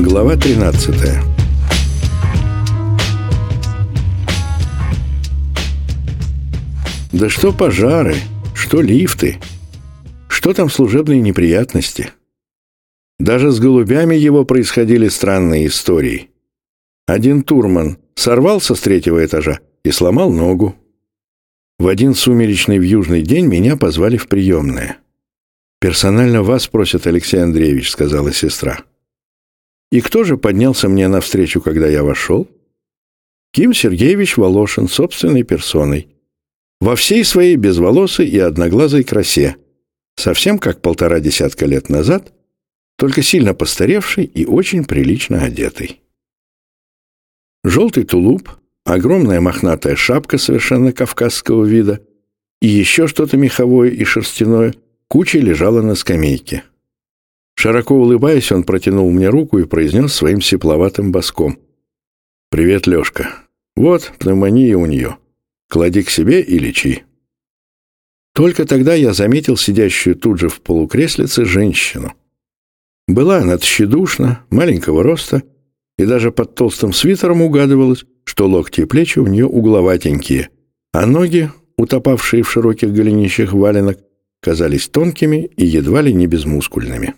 Глава 13 Да что пожары, что лифты, что там служебные неприятности. Даже с голубями его происходили странные истории. Один турман сорвался с третьего этажа и сломал ногу. В один сумеречный в южный день меня позвали в приемное. «Персонально вас просит Алексей Андреевич», — сказала сестра. И кто же поднялся мне навстречу, когда я вошел? Ким Сергеевич Волошин собственной персоной. Во всей своей безволосой и одноглазой красе. Совсем как полтора десятка лет назад, только сильно постаревший и очень прилично одетый. Желтый тулуп, огромная мохнатая шапка совершенно кавказского вида и еще что-то меховое и шерстяное кучей лежало на скамейке. Широко улыбаясь, он протянул мне руку и произнес своим сепловатым боском. «Привет, Лешка. Вот пневмония у нее. Клади к себе и лечи». Только тогда я заметил сидящую тут же в полукреслице женщину. Была она тщедушна, маленького роста, и даже под толстым свитером угадывалось, что локти и плечи у нее угловатенькие, а ноги, утопавшие в широких голенищах валенок, казались тонкими и едва ли не безмускульными.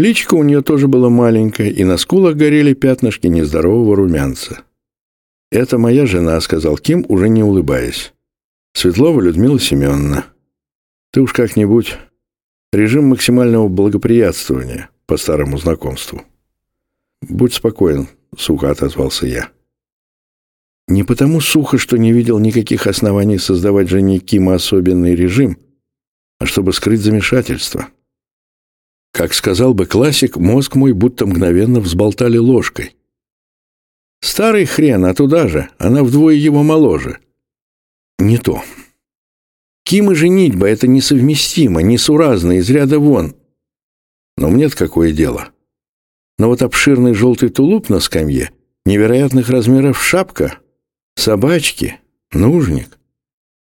Личико у нее тоже было маленькое, и на скулах горели пятнышки нездорового румянца. «Это моя жена», — сказал Ким, уже не улыбаясь. «Светлова Людмила Семеновна. Ты уж как-нибудь. Режим максимального благоприятствования по старому знакомству». «Будь спокоен», — сухо отозвался я. Не потому сухо, что не видел никаких оснований создавать жене Кима особенный режим, а чтобы скрыть замешательство. Как сказал бы классик, мозг мой будто мгновенно взболтали ложкой. Старый хрен, а туда же, она вдвое его моложе. Не то. Ким и женитьба — это несовместимо, несуразно, из ряда вон. Но мне-то какое дело. Но вот обширный желтый тулуп на скамье, невероятных размеров шапка, собачки, нужник.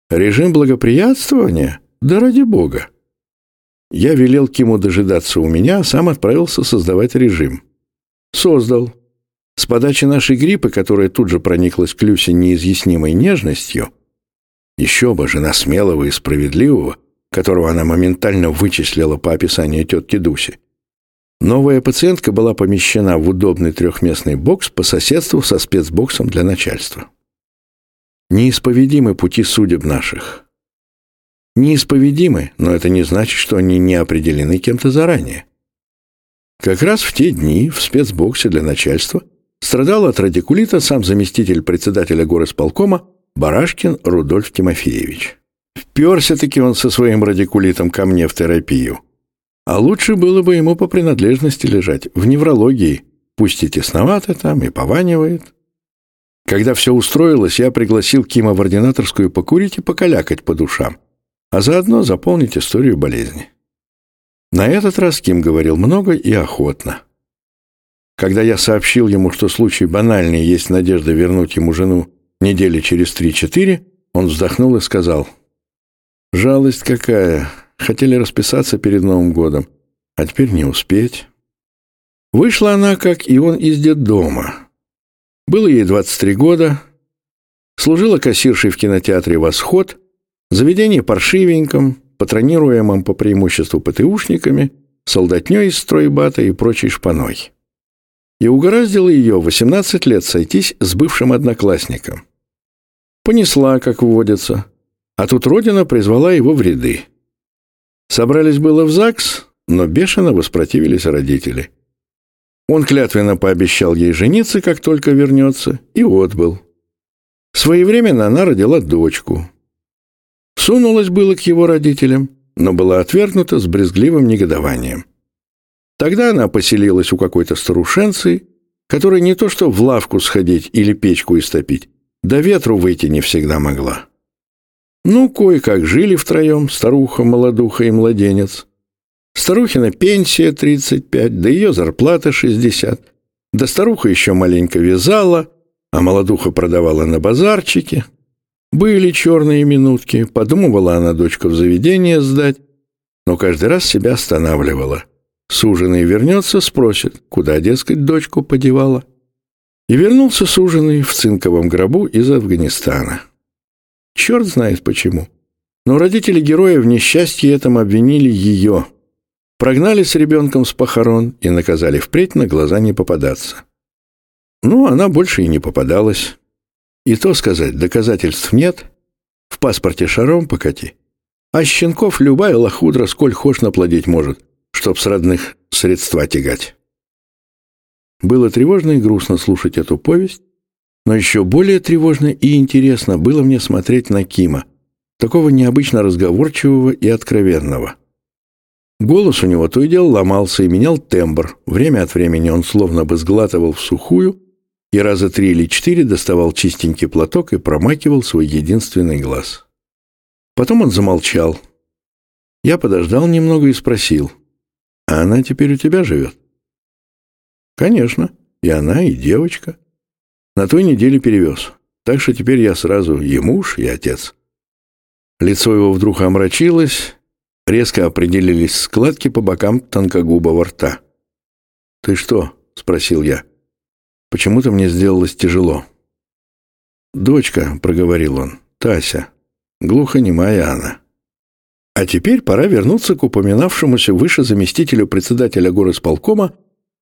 Режим благоприятствования? Да ради бога. Я велел Киму дожидаться у меня, а сам отправился создавать режим. Создал. С подачи нашей гриппы, которая тут же прониклась к Люсе неизъяснимой нежностью, еще бы, жена смелого и справедливого, которого она моментально вычислила по описанию тетки Дуси, новая пациентка была помещена в удобный трехместный бокс по соседству со спецбоксом для начальства. Неисповедимы пути судеб наших неисповедимы, но это не значит, что они не определены кем-то заранее. Как раз в те дни в спецбоксе для начальства страдал от радикулита сам заместитель председателя горосполкома Барашкин Рудольф Тимофеевич. Вперся-таки он со своим радикулитом ко мне в терапию. А лучше было бы ему по принадлежности лежать, в неврологии. Пусть и тесновато там, и пованивает. Когда все устроилось, я пригласил Кима в ординаторскую покурить и покалякать по душам а заодно заполнить историю болезни. На этот раз Ким говорил много и охотно. Когда я сообщил ему, что случай банальный, есть надежда вернуть ему жену недели через три-четыре, он вздохнул и сказал, «Жалость какая! Хотели расписаться перед Новым годом, а теперь не успеть». Вышла она, как и он, из детдома. Было ей 23 года, служила кассиршей в кинотеатре «Восход», Заведение паршивеньком, патронируемым по преимуществу ПТУшниками, солдатней из стройбата и прочей шпаной. И угораздило ее 18 лет сойтись с бывшим одноклассником. Понесла, как водится, а тут родина призвала его в ряды. Собрались было в ЗАГС, но бешено воспротивились родители. Он клятвенно пообещал ей жениться, как только вернется, и отбыл. Своевременно она родила дочку, Сунулась было к его родителям, но была отвергнута с брезгливым негодованием. Тогда она поселилась у какой-то старушенцы, которая не то что в лавку сходить или печку истопить, до ветру выйти не всегда могла. Ну, кое-как жили втроем, старуха, молодуха и младенец. Старухина пенсия 35, да ее зарплата 60. Да старуха еще маленько вязала, а молодуха продавала на базарчике. Были черные минутки, подумывала она дочку в заведение сдать, но каждый раз себя останавливала. Суженый вернется, спросит, куда, дескать, дочку подевала. И вернулся суженый в цинковом гробу из Афганистана. Черт знает почему. Но родители героя в несчастье этом обвинили ее. Прогнали с ребенком с похорон и наказали впредь на глаза не попадаться. Ну, она больше и не попадалась. И то сказать, доказательств нет. В паспорте шаром покати. А щенков любая лохудра сколь хошь наплодить может, чтоб с родных средства тягать. Было тревожно и грустно слушать эту повесть, но еще более тревожно и интересно было мне смотреть на Кима, такого необычно разговорчивого и откровенного. Голос у него то и дело ломался и менял тембр. Время от времени он словно бы сглатывал в сухую и раза три или четыре доставал чистенький платок и промакивал свой единственный глаз. Потом он замолчал. Я подождал немного и спросил, «А она теперь у тебя живет?» «Конечно, и она, и девочка. На той неделе перевез, так что теперь я сразу и муж, и отец». Лицо его вдруг омрачилось, резко определились складки по бокам тонкогубого рта. «Ты что?» — спросил я. Почему-то мне сделалось тяжело. «Дочка», — проговорил он, — «Тася, глухонемая она». А теперь пора вернуться к упоминавшемуся выше заместителю председателя горосполкома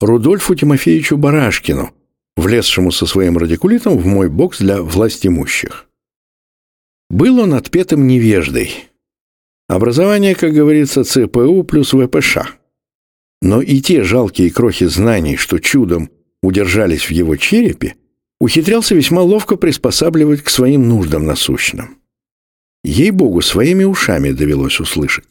Рудольфу Тимофеевичу Барашкину, влезшему со своим радикулитом в мой бокс для властимущих. Был он отпетым невеждой. Образование, как говорится, ЦПУ плюс ВПШ. Но и те жалкие крохи знаний, что чудом удержались в его черепе, ухитрялся весьма ловко приспосабливать к своим нуждам насущным. Ей-богу, своими ушами довелось услышать.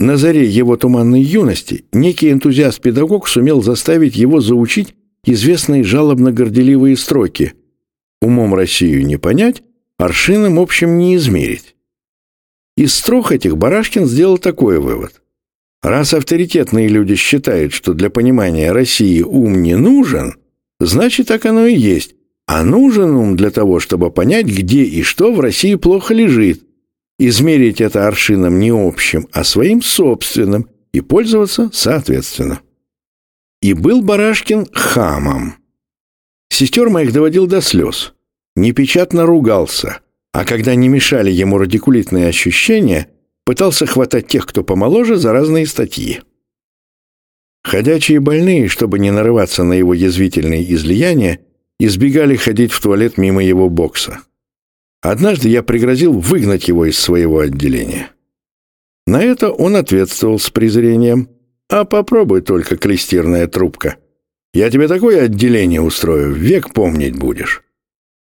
На заре его туманной юности некий энтузиаст-педагог сумел заставить его заучить известные жалобно-горделивые строки «Умом Россию не понять, аршином общим не измерить». Из строк этих Барашкин сделал такой вывод. Раз авторитетные люди считают, что для понимания России ум не нужен, значит, так оно и есть. А нужен ум для того, чтобы понять, где и что в России плохо лежит, измерить это аршином не общим, а своим собственным и пользоваться соответственно. И был Барашкин хамом. Сестер моих доводил до слез. Непечатно ругался, а когда не мешали ему радикулитные ощущения, пытался хватать тех, кто помоложе, за разные статьи. Ходячие больные, чтобы не нарываться на его язвительные излияния, избегали ходить в туалет мимо его бокса. Однажды я пригрозил выгнать его из своего отделения. На это он ответствовал с презрением. «А попробуй только, клестирная трубка. Я тебе такое отделение устрою, век помнить будешь».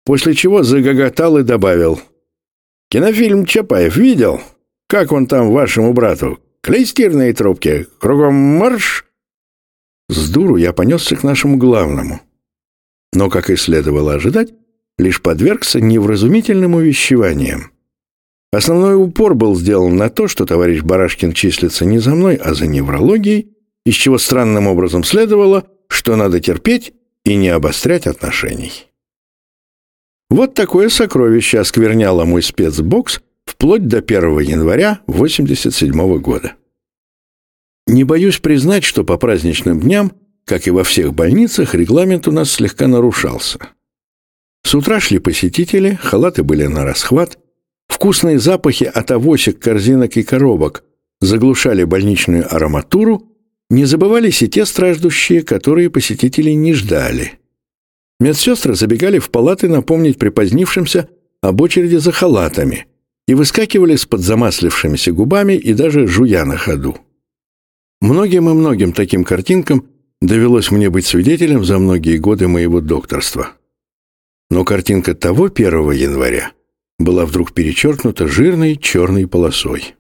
После чего загоготал и добавил. «Кинофильм Чапаев видел? Как он там вашему брату? Клейстирные трубки. Кругом марш!» С дуру я понесся к нашему главному. Но, как и следовало ожидать, лишь подвергся невразумительным увещеваниям. Основной упор был сделан на то, что товарищ Барашкин числится не за мной, а за неврологией, из чего странным образом следовало, что надо терпеть и не обострять отношений. Вот такое сокровище оскверняло мой спецбокс вплоть до 1 января 1987 года. Не боюсь признать, что по праздничным дням, как и во всех больницах, регламент у нас слегка нарушался. С утра шли посетители, халаты были на расхват, вкусные запахи от авосик, корзинок и коробок заглушали больничную ароматуру, не забывались и те страждущие, которые посетителей не ждали. Медсестры забегали в палаты напомнить припозднившимся об очереди за халатами – и выскакивали с подзамаслившимися губами и даже жуя на ходу. Многим и многим таким картинкам довелось мне быть свидетелем за многие годы моего докторства. Но картинка того 1 января была вдруг перечеркнута жирной черной полосой.